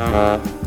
Uh-huh.